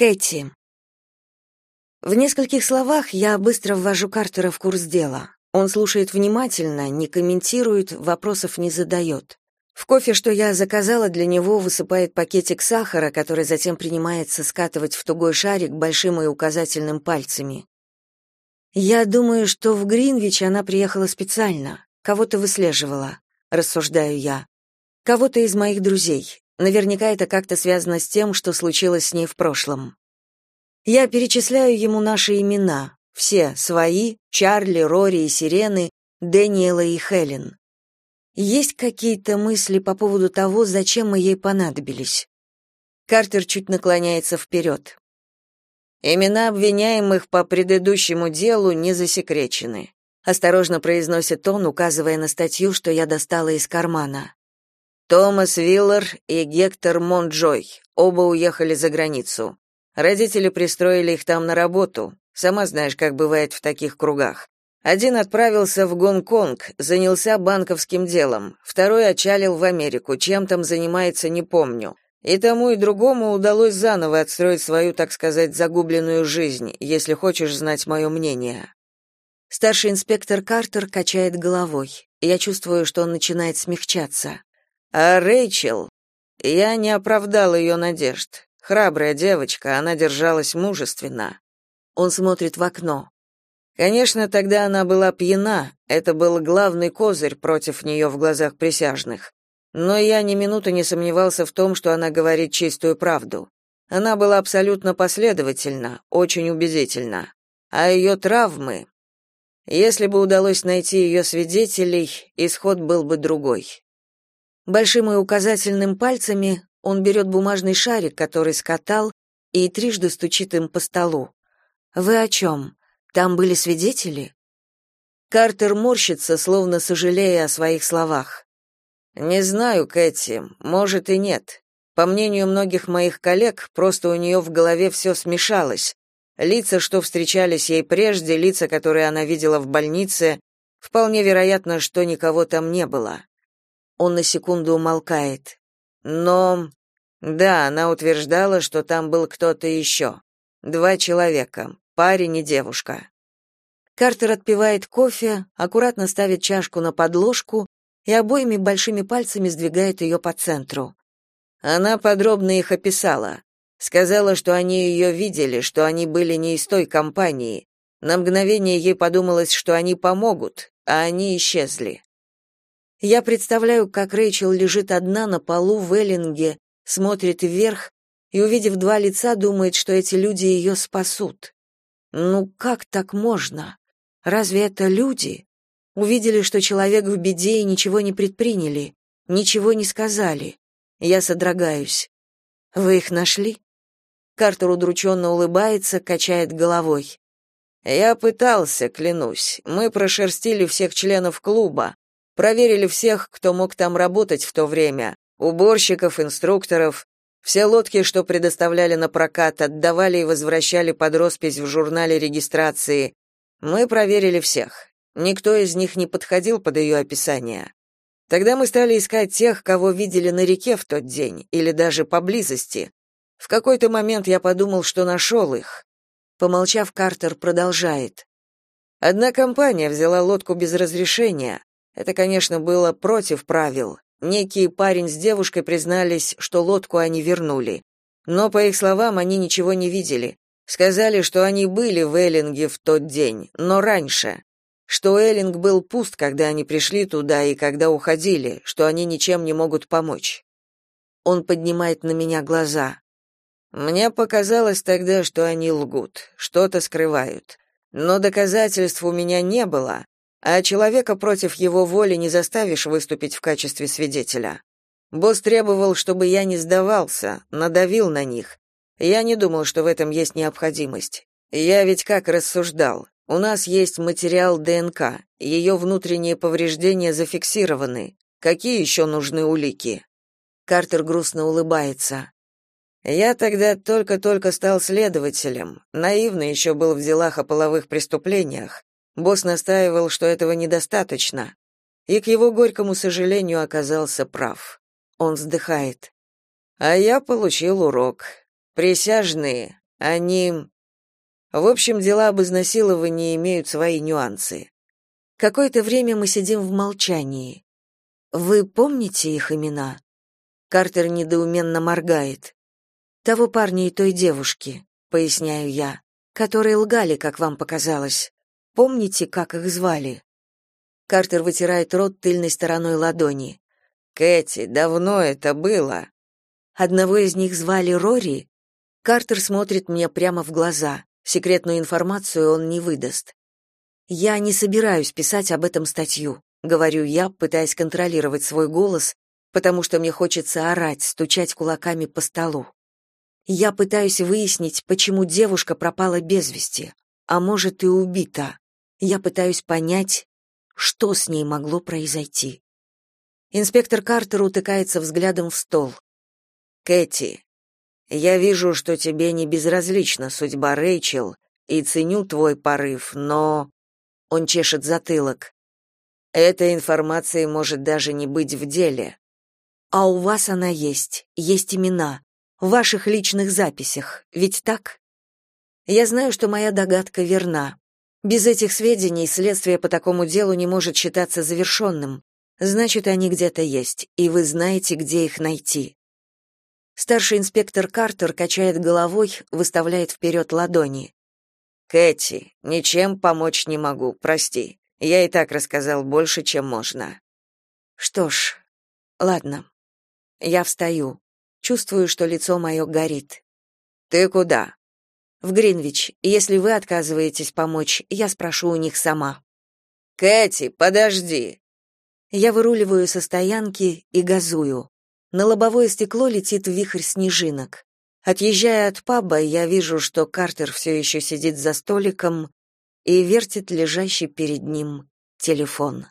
Кэти. В нескольких словах я быстро ввожу Картера в курс дела. Он слушает внимательно, не комментирует, вопросов не задает. В кофе, что я заказала для него, высыпает пакетик сахара, который затем принимается скатывать в тугой шарик большим и указательным пальцами. Я думаю, что в Гринвич она приехала специально, кого-то выслеживала, рассуждаю я. Кого-то из моих друзей. Наверняка это как-то связано с тем, что случилось с ней в прошлом. Я перечисляю ему наши имена, все свои, Чарли, Рори и Сирены, Дэниела и Хелен. Есть какие-то мысли по поводу того, зачем мы ей понадобились? Картер чуть наклоняется вперед. Имена обвиняемых по предыдущему делу не засекречены. Осторожно произносит он, указывая на статью, что я достала из кармана. Томас Виллер и Гектор Монджой. Оба уехали за границу. Родители пристроили их там на работу. Сама знаешь, как бывает в таких кругах. Один отправился в Гонконг, занялся банковским делом. Второй отчалил в Америку, чем там занимается, не помню. И тому и другому удалось заново отстроить свою, так сказать, загубленную жизнь, если хочешь знать мое мнение. Старший инспектор Картер качает головой. Я чувствую, что он начинает смягчаться. А Рэйчел, я не оправдал ее надежд. Храбрая девочка, она держалась мужественно. Он смотрит в окно. Конечно, тогда она была пьяна, это был главный козырь против нее в глазах присяжных. Но я ни минуты не сомневался в том, что она говорит чистую правду. Она была абсолютно последовательна, очень убедительна. А ее травмы... Если бы удалось найти ее свидетелей, исход был бы другой. Большим и указательным пальцами он берет бумажный шарик, который скатал, и трижды стучит им по столу. «Вы о чем? Там были свидетели?» Картер морщится, словно сожалея о своих словах. «Не знаю, Кэти, может и нет. По мнению многих моих коллег, просто у нее в голове все смешалось. Лица, что встречались ей прежде, лица, которые она видела в больнице, вполне вероятно, что никого там не было. Он на секунду умолкает. Но да, она утверждала, что там был кто-то еще. Два человека, парень и девушка. Картер отпивает кофе, аккуратно ставит чашку на подложку и обоими большими пальцами сдвигает ее по центру. Она подробно их описала. Сказала, что они ее видели, что они были не из той компании. На мгновение ей подумалось, что они помогут, а они исчезли. Я представляю, как Рэйчел лежит одна на полу в Эллинге, смотрит вверх и, увидев два лица, думает, что эти люди ее спасут. Ну как так можно? Разве это люди? Увидели, что человек в беде и ничего не предприняли, ничего не сказали. Я содрогаюсь. Вы их нашли? Картер удрученно улыбается, качает головой. Я пытался, клянусь. Мы прошерстили всех членов клуба, Проверили всех, кто мог там работать в то время. Уборщиков, инструкторов. Все лодки, что предоставляли на прокат, отдавали и возвращали под роспись в журнале регистрации. Мы проверили всех. Никто из них не подходил под ее описание. Тогда мы стали искать тех, кого видели на реке в тот день, или даже поблизости. В какой-то момент я подумал, что нашел их. Помолчав, Картер продолжает. Одна компания взяла лодку без разрешения, это, конечно, было против правил. Некий парень с девушкой признались, что лодку они вернули. Но, по их словам, они ничего не видели. Сказали, что они были в Эллинге в тот день, но раньше. Что Эллинг был пуст, когда они пришли туда и когда уходили, что они ничем не могут помочь. Он поднимает на меня глаза. Мне показалось тогда, что они лгут, что-то скрывают. Но доказательств у меня не было, а человека против его воли не заставишь выступить в качестве свидетеля. Босс требовал, чтобы я не сдавался, надавил на них. Я не думал, что в этом есть необходимость. Я ведь как рассуждал. У нас есть материал ДНК, ее внутренние повреждения зафиксированы. Какие еще нужны улики? Картер грустно улыбается. Я тогда только-только стал следователем, наивно еще был в делах о половых преступлениях, Босс настаивал, что этого недостаточно, и к его горькому сожалению оказался прав. Он вздыхает. А я получил урок. Присяжные, Они... В общем, дела об изнасиловании имеют свои нюансы. Какое-то время мы сидим в молчании. Вы помните их имена? Картер недоуменно моргает. Того парня и той девушки, поясняю я, которые лгали, как вам показалось. Помните, как их звали? Картер вытирает рот тыльной стороной ладони. Кэти, давно это было. Одного из них звали Рори. Картер смотрит мне прямо в глаза. Секретную информацию он не выдаст. Я не собираюсь писать об этом статью, говорю я, пытаясь контролировать свой голос, потому что мне хочется орать, стучать кулаками по столу. Я пытаюсь выяснить, почему девушка пропала без вести, а может и убита. Я пытаюсь понять, что с ней могло произойти. Инспектор Картер утыкается взглядом в стол. Кэти, я вижу, что тебе не безразлична судьба Рэйчел и ценю твой порыв, но он чешет затылок. Этой информации может даже не быть в деле. А у вас она есть, есть имена, в ваших личных записях, ведь так? Я знаю, что моя догадка верна. Без этих сведений следствие по такому делу не может считаться завершенным. Значит, они где-то есть, и вы знаете, где их найти. Старший инспектор Картер качает головой, выставляет вперед ладони. Кэти, ничем помочь не могу, прости. Я и так рассказал больше, чем можно. Что ж, ладно. Я встаю. Чувствую, что лицо мое горит. Ты куда? В Гринвич. Если вы отказываетесь помочь, я спрошу у них сама. Кэти, подожди. Я выруливаю со стоянки и газую. На лобовое стекло летит вихрь снежинок. Отъезжая от паба, я вижу, что Картер все еще сидит за столиком и вертит лежащий перед ним телефон.